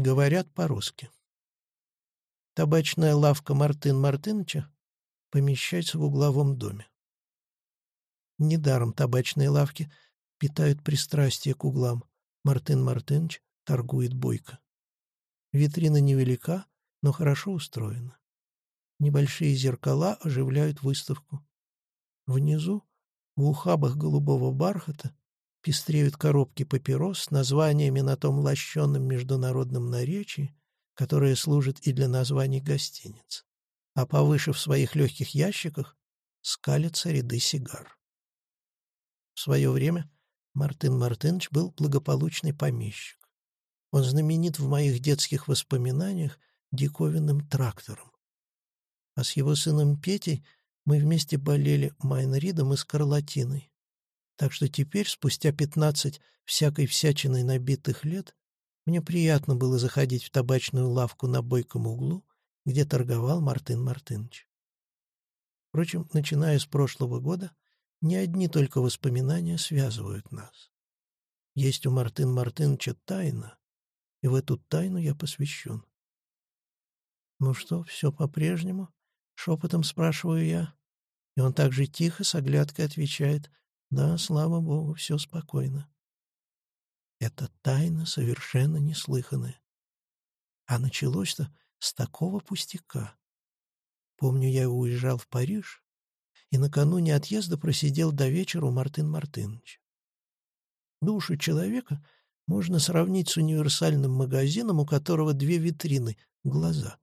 Говорят по-русски. Табачная лавка Мартын Мартыныча помещается в угловом доме. Недаром табачные лавки питают пристрастие к углам. Мартын Мартыныч торгует бойко. Витрина невелика, но хорошо устроена. Небольшие зеркала оживляют выставку. Внизу, в ухабах голубого бархата, пестреют коробки папирос с названиями на том лощенном международном наречии, которое служит и для названий гостиниц. А повыше в своих легких ящиках скалятся ряды сигар. В свое время Мартын Мартынович был благополучный помещик. Он знаменит в моих детских воспоминаниях диковинным трактором. А с его сыном Петей мы вместе болели Майнридом и скарлатиной. Так что теперь, спустя пятнадцать всякой всячиной набитых лет, мне приятно было заходить в табачную лавку на бойком углу, где торговал Мартын Мартыныч. Впрочем, начиная с прошлого года, не одни только воспоминания связывают нас. Есть у Мартын Мартыныча тайна, и в эту тайну я посвящен. «Ну что, все по-прежнему?» — шепотом спрашиваю я. И он также тихо, с оглядкой отвечает, «Да, слава Богу, все спокойно». Это тайна совершенно неслыханная. А началось-то с такого пустяка. Помню, я уезжал в Париж, и накануне отъезда просидел до вечера у Мартын Мартыновича. Душу человека можно сравнить с универсальным магазином, у которого две витрины — глаза.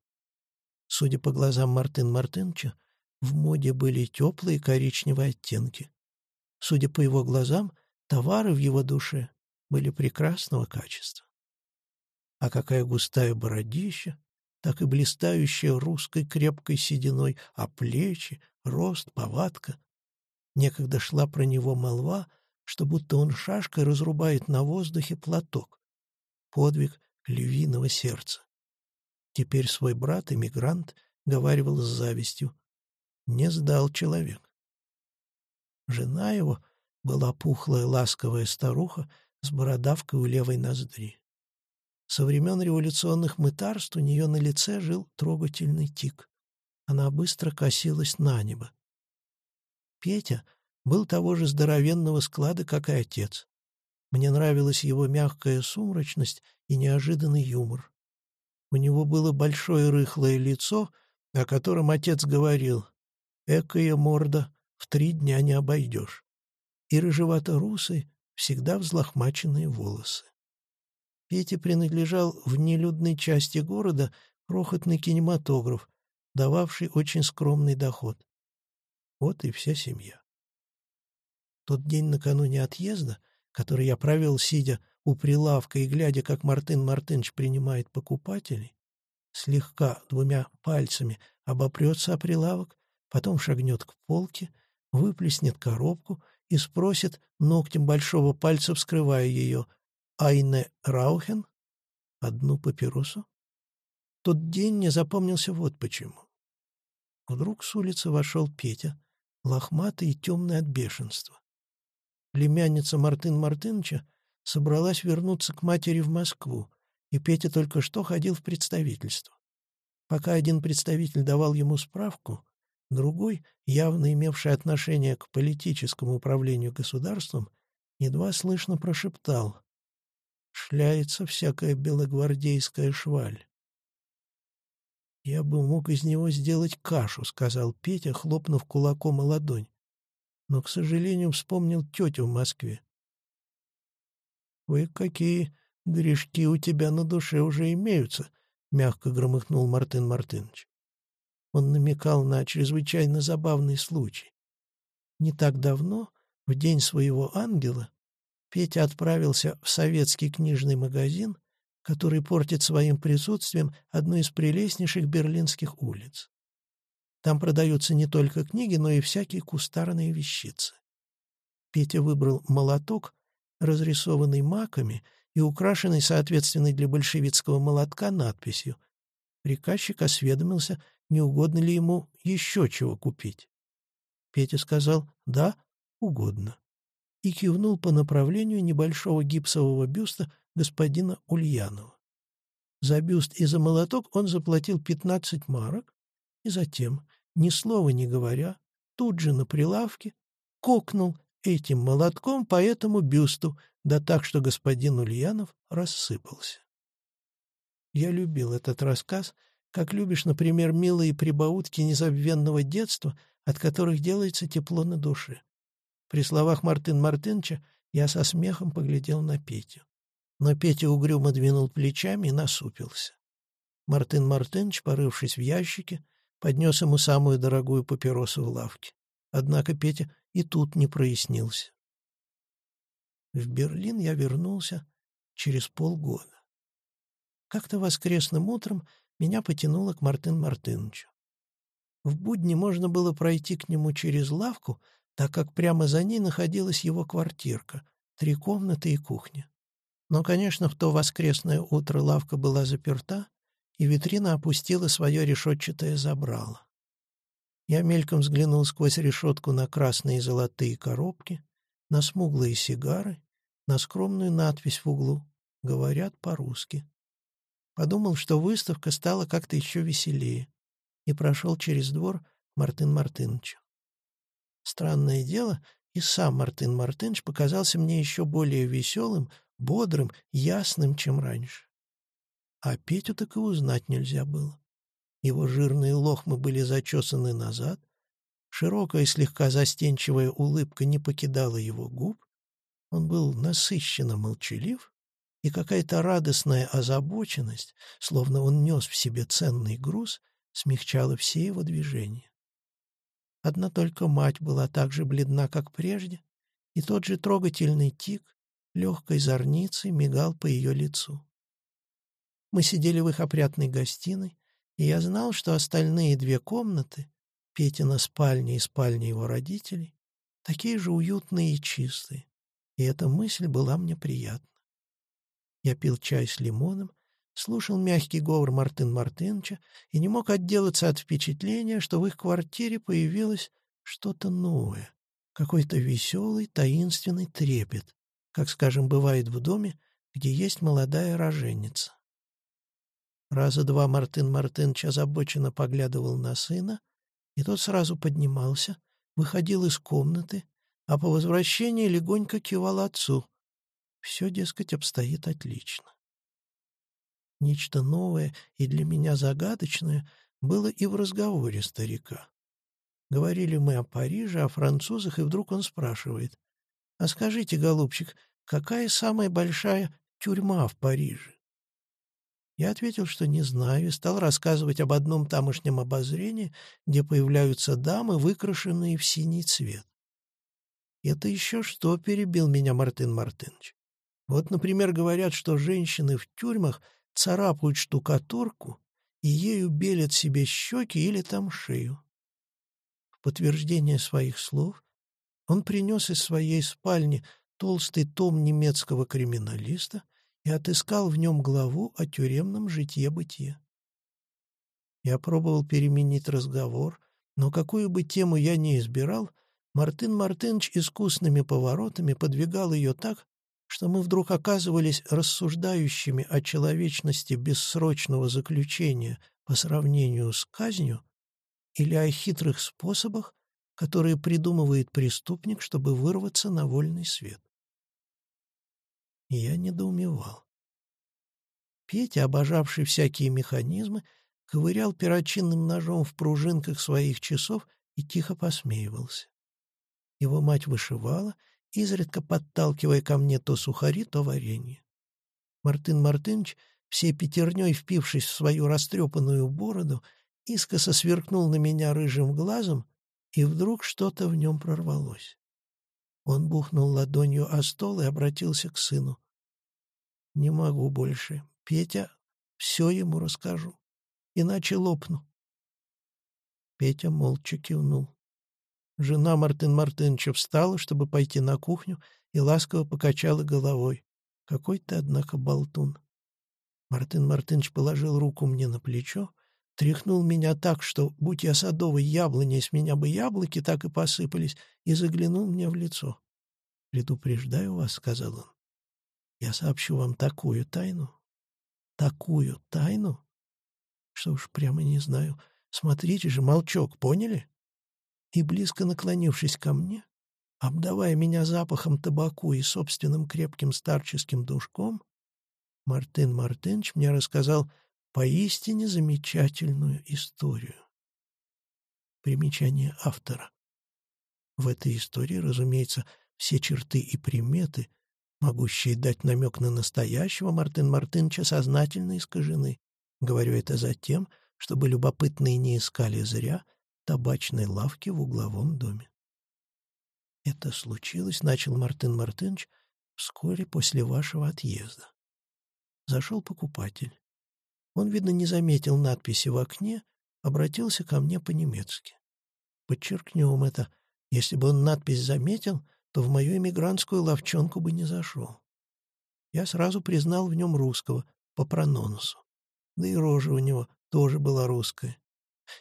Судя по глазам Мартын Мартыновича, в моде были теплые коричневые оттенки. Судя по его глазам, товары в его душе были прекрасного качества. А какая густая бородища, так и блистающая русской крепкой сединой, а плечи, рост, повадка. Некогда шла про него молва, что будто он шашкой разрубает на воздухе платок. Подвиг львиного сердца. Теперь свой брат, эмигрант, говаривал с завистью. Не сдал человек. Жена его была пухлая ласковая старуха с бородавкой у левой ноздри. Со времен революционных мытарств у нее на лице жил трогательный тик. Она быстро косилась на небо. Петя был того же здоровенного склада, как и отец. Мне нравилась его мягкая сумрачность и неожиданный юмор. У него было большое рыхлое лицо, о котором отец говорил «Экая морда, в три дня не обойдешь». И рыжевато-русый, всегда взлохмаченные волосы. Пете принадлежал в нелюдной части города крохотный кинематограф, дававший очень скромный доход. Вот и вся семья. Тот день накануне отъезда, который я провел, сидя у прилавка и глядя, как Мартын Мартынович принимает покупателей, слегка двумя пальцами обопрется о прилавок, потом шагнет к полке, выплеснет коробку и спросит, ногтем большого пальца вскрывая ее, «Айне Раухен? Одну папиросу?» Тот день мне запомнился вот почему. Вдруг с улицы вошел Петя, лохматый и темный от бешенства. Племянница Мартын Мартыныча собралась вернуться к матери в Москву, и Петя только что ходил в представительство. Пока один представитель давал ему справку, другой, явно имевший отношение к политическому управлению государством, едва слышно прошептал «Шляется всякая белогвардейская шваль». «Я бы мог из него сделать кашу», — сказал Петя, хлопнув кулаком о ладонь. Но, к сожалению, вспомнил тетю в Москве. «Вы какие грешки у тебя на душе уже имеются», — мягко громыхнул Мартын Мартынович. Он намекал на чрезвычайно забавный случай. Не так давно, в день своего ангела, Петя отправился в советский книжный магазин который портит своим присутствием одну из прелестнейших берлинских улиц. Там продаются не только книги, но и всякие кустарные вещицы. Петя выбрал молоток, разрисованный маками и украшенный, соответственной для большевицкого молотка, надписью. Приказчик осведомился, не угодно ли ему еще чего купить. Петя сказал «да, угодно» и кивнул по направлению небольшого гипсового бюста господина Ульянова. За бюст и за молоток он заплатил 15 марок, и затем, ни слова не говоря, тут же на прилавке кокнул этим молотком по этому бюсту, да так, что господин Ульянов рассыпался. Я любил этот рассказ, как любишь, например, милые прибаутки незабвенного детства, от которых делается тепло на душе. При словах Мартын Мартынча я со смехом поглядел на Петю. Но Петя угрюмо двинул плечами и насупился. Мартын Мартыныч, порывшись в ящике, поднес ему самую дорогую папиросу в лавке. Однако Петя и тут не прояснился. В Берлин я вернулся через полгода. Как-то воскресным утром меня потянуло к Мартын Мартынычу. В будни можно было пройти к нему через лавку, так как прямо за ней находилась его квартирка, три комнаты и кухня. Но, конечно, в то воскресное утро лавка была заперта, и витрина опустила свое решетчатое забрало. Я мельком взглянул сквозь решетку на красные и золотые коробки, на смуглые сигары, на скромную надпись в углу «Говорят по-русски». Подумал, что выставка стала как-то еще веселее, и прошел через двор Мартын Мартынычу. Странное дело, и сам Мартын Мартыныч показался мне еще более веселым, бодрым, ясным, чем раньше. А Петю так и узнать нельзя было. Его жирные лохмы были зачесаны назад, широкая слегка застенчивая улыбка не покидала его губ, он был насыщенно молчалив, и какая-то радостная озабоченность, словно он нес в себе ценный груз, смягчала все его движения. Одна только мать была так же бледна, как прежде, и тот же трогательный тик легкой зорницей мигал по ее лицу. Мы сидели в их опрятной гостиной, и я знал, что остальные две комнаты, Петина спальня и спальня его родителей, такие же уютные и чистые, и эта мысль была мне приятна. Я пил чай с лимоном, слушал мягкий говор Мартын Мартынча и не мог отделаться от впечатления, что в их квартире появилось что-то новое, какой-то веселый, таинственный трепет, как, скажем, бывает в доме, где есть молодая роженица. Раза два Мартын Мартынович озабоченно поглядывал на сына, и тот сразу поднимался, выходил из комнаты, а по возвращении легонько кивал отцу. Все, дескать, обстоит отлично. Нечто новое и для меня загадочное было и в разговоре старика. Говорили мы о Париже, о французах, и вдруг он спрашивает, «А скажите, голубчик, какая самая большая тюрьма в Париже?» Я ответил, что не знаю, и стал рассказывать об одном тамошнем обозрении, где появляются дамы, выкрашенные в синий цвет. «Это еще что?» — перебил меня Мартын Мартынович. «Вот, например, говорят, что женщины в тюрьмах царапают штукатурку и ею белят себе щеки или там шею». В подтверждение своих слов он принес из своей спальни толстый том немецкого криминалиста и отыскал в нем главу о тюремном житье-бытие. Я пробовал переменить разговор, но какую бы тему я ни избирал, Мартын Мартынович искусными поворотами подвигал ее так, что мы вдруг оказывались рассуждающими о человечности бессрочного заключения по сравнению с казнью или о хитрых способах, которые придумывает преступник, чтобы вырваться на вольный свет. Я недоумевал. Петя, обожавший всякие механизмы, ковырял перочинным ножом в пружинках своих часов и тихо посмеивался. Его мать вышивала, изредка подталкивая ко мне то сухари, то варенье. Мартын Мартынович, всей пятерней впившись в свою растрепанную бороду, искоса сверкнул на меня рыжим глазом, и вдруг что-то в нем прорвалось. Он бухнул ладонью о стол и обратился к сыну. «Не могу больше. Петя, все ему расскажу. Иначе лопну». Петя молча кивнул. Жена Мартын Мартыновича встала, чтобы пойти на кухню, и ласково покачала головой. «Какой ты, однако, болтун!» Мартын Мартынович положил руку мне на плечо, тряхнул меня так, что, будь я садовой яблоней, с меня бы яблоки так и посыпались, и заглянул мне в лицо. «Предупреждаю вас», — сказал он, — «я сообщу вам такую тайну, такую тайну, что уж прямо не знаю. Смотрите же, молчок, поняли? И близко наклонившись ко мне, обдавая меня запахом табаку и собственным крепким старческим душком, Мартын Мартынович мне рассказал поистине замечательную историю. Примечание автора. В этой истории, разумеется, все черты и приметы, могущие дать намек на настоящего Мартын Мартыновича, сознательно искажены. Говорю это за тем, чтобы любопытные не искали зря табачной лавки в угловом доме. Это случилось, начал Мартын Мартынович, вскоре после вашего отъезда. Зашел покупатель. Он, видно, не заметил надписи в окне, обратился ко мне по-немецки. Подчеркнем это. Если бы он надпись заметил, то в мою эмигрантскую ловчонку бы не зашел. Я сразу признал в нем русского, по прононсу. Да и рожа у него тоже была русская.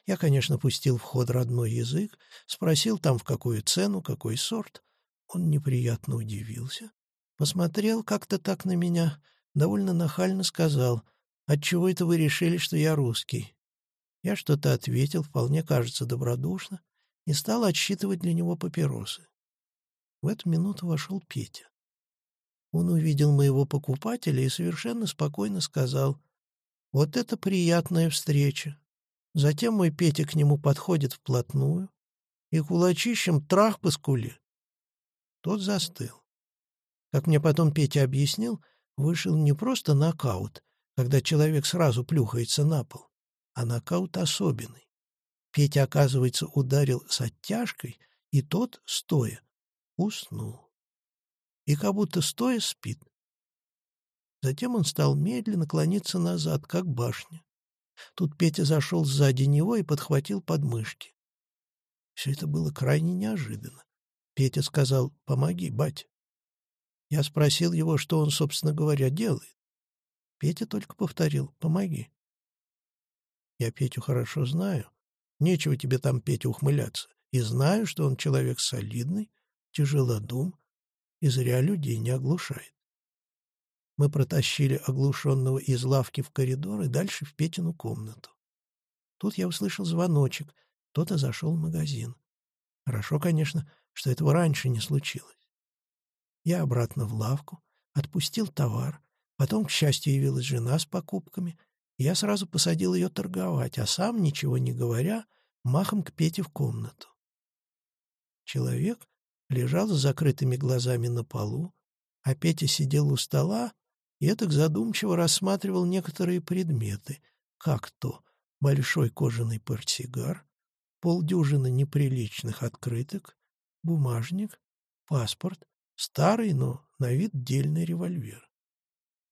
Я, конечно, пустил в ход родной язык, спросил там, в какую цену, какой сорт. Он неприятно удивился. Посмотрел как-то так на меня, довольно нахально сказал, «Отчего это вы решили, что я русский?» Я что-то ответил, вполне кажется, добродушно, и стал отсчитывать для него папиросы. В эту минуту вошел Петя. Он увидел моего покупателя и совершенно спокойно сказал, «Вот это приятная встреча!» Затем мой Петя к нему подходит вплотную и кулачищем трах по скуле. Тот застыл. Как мне потом Петя объяснил, вышел не просто нокаут, когда человек сразу плюхается на пол, а нокаут особенный. Петя, оказывается, ударил с оттяжкой, и тот, стоя, уснул. И как будто стоя спит. Затем он стал медленно клониться назад, как башня. Тут Петя зашел сзади него и подхватил подмышки. Все это было крайне неожиданно. Петя сказал «Помоги, бать». Я спросил его, что он, собственно говоря, делает. Петя только повторил «Помоги». Я Петю хорошо знаю. Нечего тебе там, Петя, ухмыляться. И знаю, что он человек солидный, тяжелодум и зря людей не оглушает. Мы протащили оглушенного из лавки в коридор и дальше в Петину комнату. Тут я услышал звоночек. Кто-то зашел в магазин. Хорошо, конечно, что этого раньше не случилось. Я обратно в лавку, отпустил товар. Потом, к счастью, явилась жена с покупками. Я сразу посадил ее торговать, а сам, ничего не говоря, махом к Пете в комнату. Человек лежал с закрытыми глазами на полу, а Петя сидел у стола и так задумчиво рассматривал некоторые предметы, как то большой кожаный портсигар, полдюжины неприличных открыток, бумажник, паспорт, старый, но на вид дельный револьвер.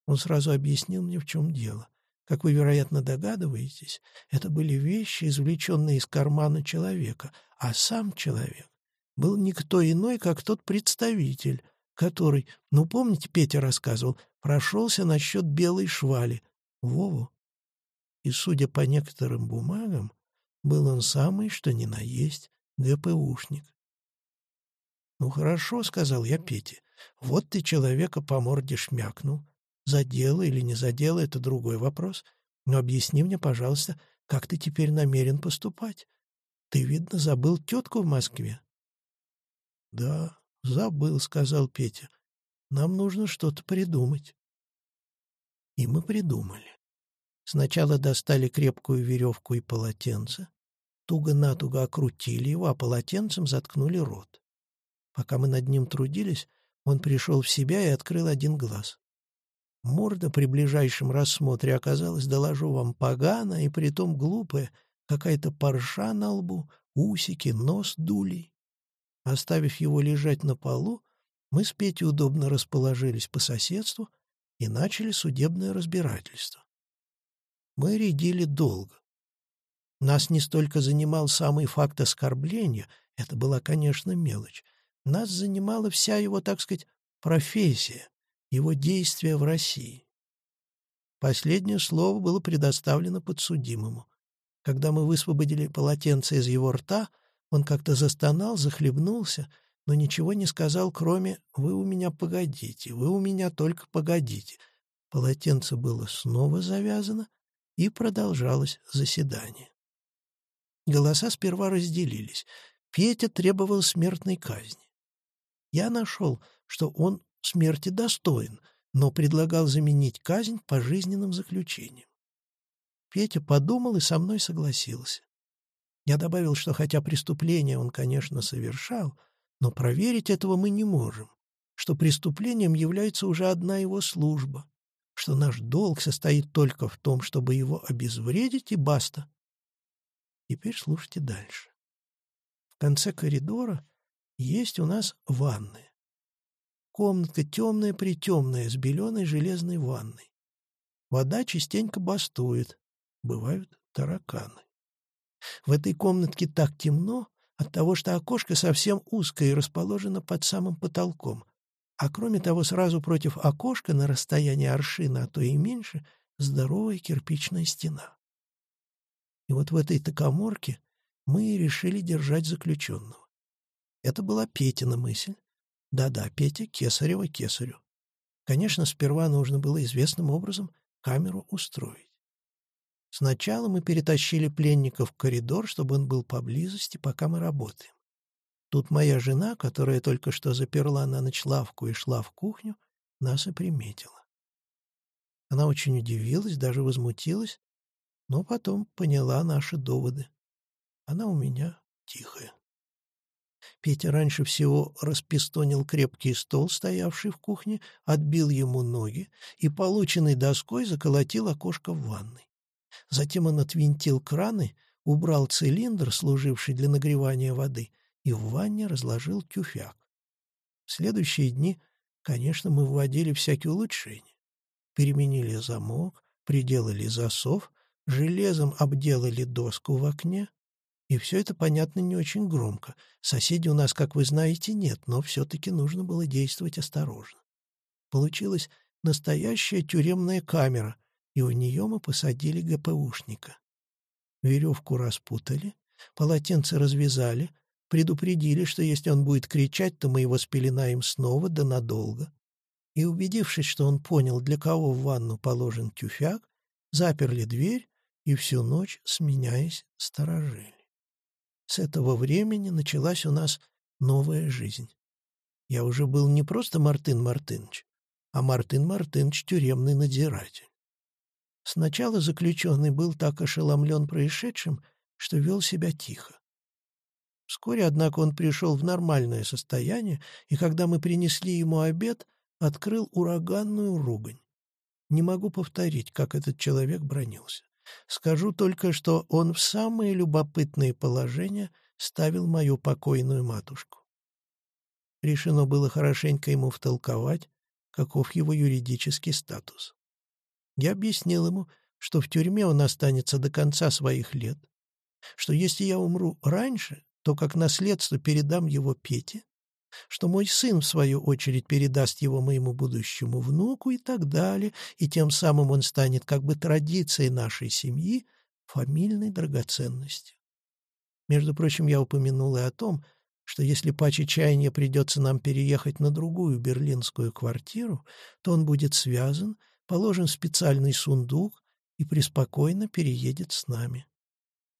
Он сразу объяснил мне, в чем дело. Как вы, вероятно, догадываетесь, это были вещи, извлеченные из кармана человека, а сам человек был никто иной, как тот представитель, который, ну, помните, Петя рассказывал, прошелся насчет белой швали, Вову. И, судя по некоторым бумагам, был он самый, что ни на есть, ГПУшник. «Ну хорошо», — сказал я Пете, — «вот ты человека по морде шмякнул. За дело или не за дело — это другой вопрос. Но объясни мне, пожалуйста, как ты теперь намерен поступать? Ты, видно, забыл тетку в Москве?» «Да, забыл», — сказал Петя. Нам нужно что-то придумать. И мы придумали. Сначала достали крепкую веревку и полотенце, туго-натуго окрутили его, а полотенцем заткнули рот. Пока мы над ним трудились, он пришел в себя и открыл один глаз. Морда при ближайшем рассмотре оказалась, доложу вам, погана и притом глупая, какая-то парша на лбу, усики, нос дулей. Оставив его лежать на полу, мы с Петей удобно расположились по соседству и начали судебное разбирательство. Мы рядили долго. Нас не столько занимал самый факт оскорбления, это была, конечно, мелочь. Нас занимала вся его, так сказать, профессия, его действия в России. Последнее слово было предоставлено подсудимому. Когда мы высвободили полотенце из его рта, он как-то застонал, захлебнулся — но ничего не сказал, кроме «Вы у меня погодите, вы у меня только погодите». Полотенце было снова завязано, и продолжалось заседание. Голоса сперва разделились. Петя требовал смертной казни. Я нашел, что он смерти достоин, но предлагал заменить казнь пожизненным заключением. Петя подумал и со мной согласился. Я добавил, что хотя преступление он, конечно, совершал, но проверить этого мы не можем, что преступлением является уже одна его служба, что наш долг состоит только в том, чтобы его обезвредить, и баста. Теперь слушайте дальше. В конце коридора есть у нас ванная. Комнатка темная-притемная, с беленой железной ванной. Вода частенько бастует, бывают тараканы. В этой комнатке так темно от того, что окошко совсем узкое и расположено под самым потолком, а кроме того, сразу против окошка на расстоянии аршина, а то и меньше, здоровая кирпичная стена. И вот в этой токоморке мы и решили держать заключенного. Это была Петина мысль. Да-да, Петя Кесарева Кесарю. Конечно, сперва нужно было известным образом камеру устроить. Сначала мы перетащили пленника в коридор, чтобы он был поблизости, пока мы работаем. Тут моя жена, которая только что заперла на ночь лавку и шла в кухню, нас и приметила. Она очень удивилась, даже возмутилась, но потом поняла наши доводы. Она у меня тихая. Петя раньше всего распистонил крепкий стол, стоявший в кухне, отбил ему ноги и полученной доской заколотил окошко в ванной. Затем он отвинтил краны, убрал цилиндр, служивший для нагревания воды, и в ванне разложил тюфяк. В следующие дни, конечно, мы вводили всякие улучшения. Переменили замок, приделали засов, железом обделали доску в окне. И все это, понятно, не очень громко. Соседей у нас, как вы знаете, нет, но все-таки нужно было действовать осторожно. Получилась настоящая тюремная камера, и в нее мы посадили ГПУшника. Веревку распутали, полотенце развязали, предупредили, что если он будет кричать, то мы его спеленаем снова да надолго. И, убедившись, что он понял, для кого в ванну положен тюфяк, заперли дверь и всю ночь, сменяясь, сторожили. С этого времени началась у нас новая жизнь. Я уже был не просто Мартын Мартыныч, а Мартын Мартыныч тюремный надзиратель. Сначала заключенный был так ошеломлен происшедшим, что вел себя тихо. Вскоре, однако, он пришел в нормальное состояние, и когда мы принесли ему обед, открыл ураганную ругань. Не могу повторить, как этот человек бронился. Скажу только, что он в самые любопытные положения ставил мою покойную матушку. Решено было хорошенько ему втолковать, каков его юридический статус. Я объяснил ему, что в тюрьме он останется до конца своих лет, что если я умру раньше, то как наследство передам его Пете, что мой сын, в свою очередь, передаст его моему будущему внуку и так далее, и тем самым он станет как бы традицией нашей семьи, фамильной драгоценностью. Между прочим, я упомянул и о том, что если по чаяния придется нам переехать на другую берлинскую квартиру, то он будет связан положен специальный сундук и преспокойно переедет с нами.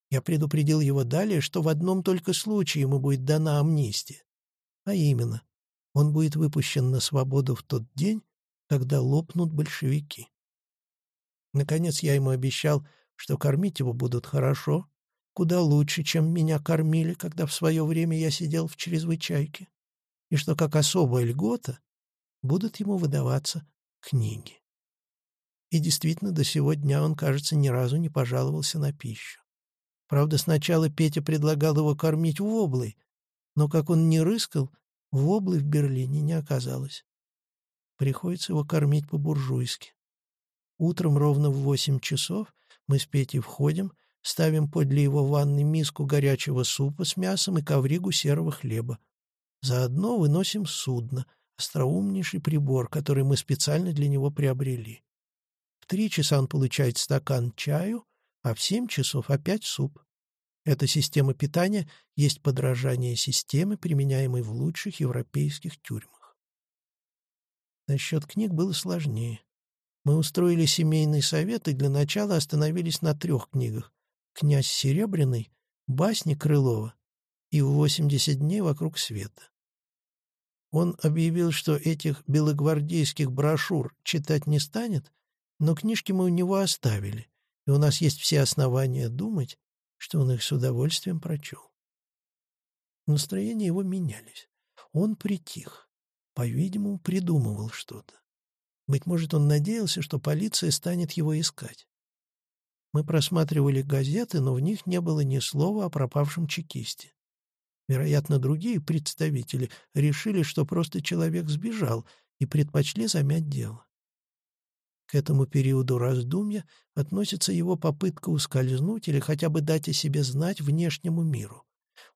Я предупредил его далее, что в одном только случае ему будет дана амнистия. А именно, он будет выпущен на свободу в тот день, когда лопнут большевики. Наконец я ему обещал, что кормить его будут хорошо, куда лучше, чем меня кормили, когда в свое время я сидел в чрезвычайке, и что как особая льгота будут ему выдаваться книги. И действительно, до сего дня он, кажется, ни разу не пожаловался на пищу. Правда, сначала Петя предлагал его кормить воблой, но как он не рыскал, воблы в Берлине не оказалось. Приходится его кормить по-буржуйски. Утром ровно в восемь часов мы с Петей входим, ставим подле его ванны миску горячего супа с мясом и ковригу серого хлеба. Заодно выносим судно, остроумнейший прибор, который мы специально для него приобрели. В три часа он получает стакан чаю, а в семь часов опять суп. Эта система питания есть подражание системы, применяемой в лучших европейских тюрьмах. Насчет книг было сложнее. Мы устроили семейный совет и для начала остановились на трех книгах. «Князь Серебряный», «Басни Крылова» и «В 80 дней вокруг света». Он объявил, что этих белогвардейских брошюр читать не станет, но книжки мы у него оставили, и у нас есть все основания думать, что он их с удовольствием прочел. Настроения его менялись. Он притих. По-видимому, придумывал что-то. Быть может, он надеялся, что полиция станет его искать. Мы просматривали газеты, но в них не было ни слова о пропавшем чекисте. Вероятно, другие представители решили, что просто человек сбежал и предпочли замять дело. К этому периоду раздумья относится его попытка ускользнуть или хотя бы дать о себе знать внешнему миру.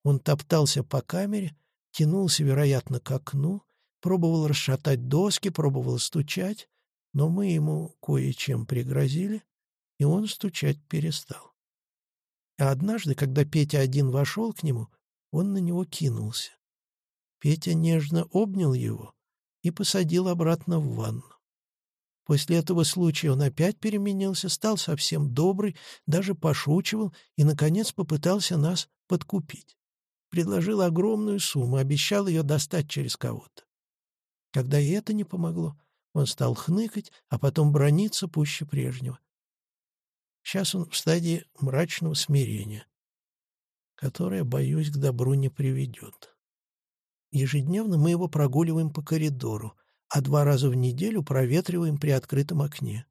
Он топтался по камере, тянулся, вероятно, к окну, пробовал расшатать доски, пробовал стучать, но мы ему кое-чем пригрозили, и он стучать перестал. А однажды, когда Петя один вошел к нему, он на него кинулся. Петя нежно обнял его и посадил обратно в ванну. После этого случая он опять переменился, стал совсем добрый, даже пошучивал и, наконец, попытался нас подкупить. Предложил огромную сумму, обещал ее достать через кого-то. Когда и это не помогло, он стал хныкать, а потом брониться пуще прежнего. Сейчас он в стадии мрачного смирения, которое, боюсь, к добру не приведет. Ежедневно мы его прогуливаем по коридору, а два раза в неделю проветриваем при открытом окне.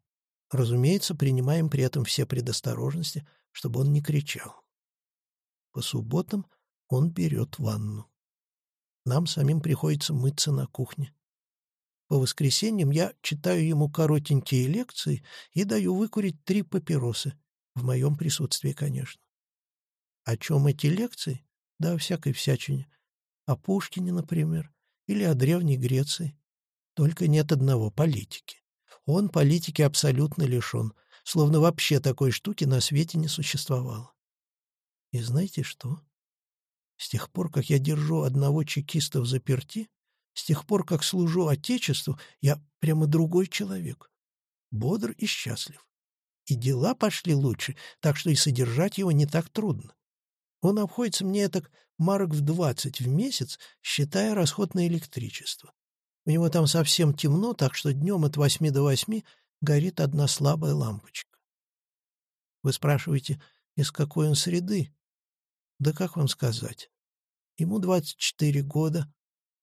Разумеется, принимаем при этом все предосторожности, чтобы он не кричал. По субботам он берет ванну. Нам самим приходится мыться на кухне. По воскресеньям я читаю ему коротенькие лекции и даю выкурить три папиросы, в моем присутствии, конечно. О чем эти лекции? Да о всякой всячине. О Пушкине, например, или о Древней Греции. Только нет одного — политики. Он политики абсолютно лишен, словно вообще такой штуки на свете не существовало. И знаете что? С тех пор, как я держу одного чекиста в заперти, с тех пор, как служу Отечеству, я прямо другой человек. Бодр и счастлив. И дела пошли лучше, так что и содержать его не так трудно. Он обходится мне так марок в двадцать в месяц, считая расход на электричество. У него там совсем темно, так что днем от восьми до восьми горит одна слабая лампочка. Вы спрашиваете, из какой он среды? Да как вам сказать? Ему двадцать четыре года,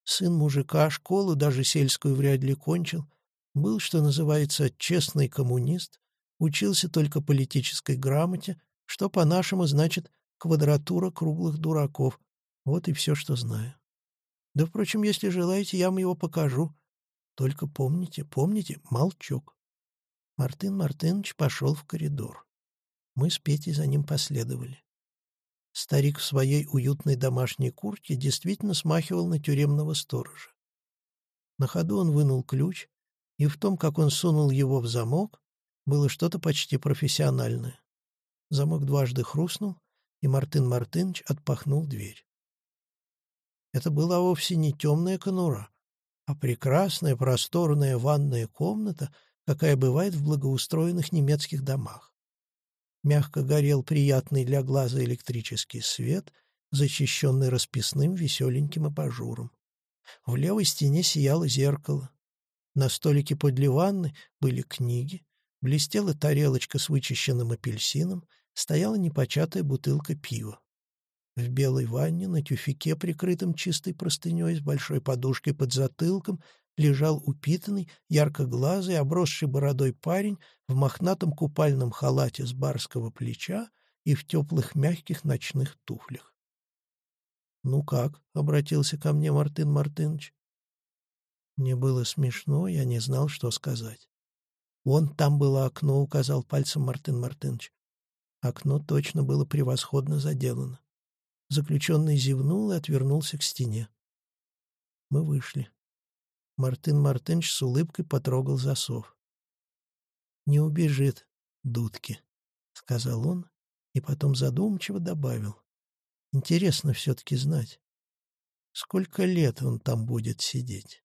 сын мужика, школу, даже сельскую вряд ли кончил, был, что называется, честный коммунист, учился только политической грамоте, что по-нашему значит квадратура круглых дураков. Вот и все, что знаю. Да, впрочем, если желаете, я вам его покажу. Только помните, помните, молчок. Мартын Мартынович пошел в коридор. Мы с Петей за ним последовали. Старик в своей уютной домашней куртке действительно смахивал на тюремного сторожа. На ходу он вынул ключ, и в том, как он сунул его в замок, было что-то почти профессиональное. Замок дважды хрустнул, и Мартын Мартынович отпахнул дверь. Это была вовсе не темная конура, а прекрасная просторная ванная комната, какая бывает в благоустроенных немецких домах. Мягко горел приятный для глаза электрический свет, защищенный расписным веселеньким абажуром. В левой стене сияло зеркало. На столике подле ванны были книги, блестела тарелочка с вычищенным апельсином, стояла непочатая бутылка пива. В белой ванне на тюфике, прикрытом чистой простыней с большой подушкой под затылком, лежал упитанный, яркоглазый, обросший бородой парень в мохнатом купальном халате с барского плеча и в теплых мягких ночных туфлях. «Ну как?» — обратился ко мне Мартын Мартынович. Мне было смешно, я не знал, что сказать. «Вон там было окно», — указал пальцем Мартын Мартынович. Окно точно было превосходно заделано. Заключенный зевнул и отвернулся к стене. Мы вышли. Мартын Мартынович с улыбкой потрогал засов. «Не убежит, дудки», — сказал он, и потом задумчиво добавил. «Интересно все-таки знать, сколько лет он там будет сидеть».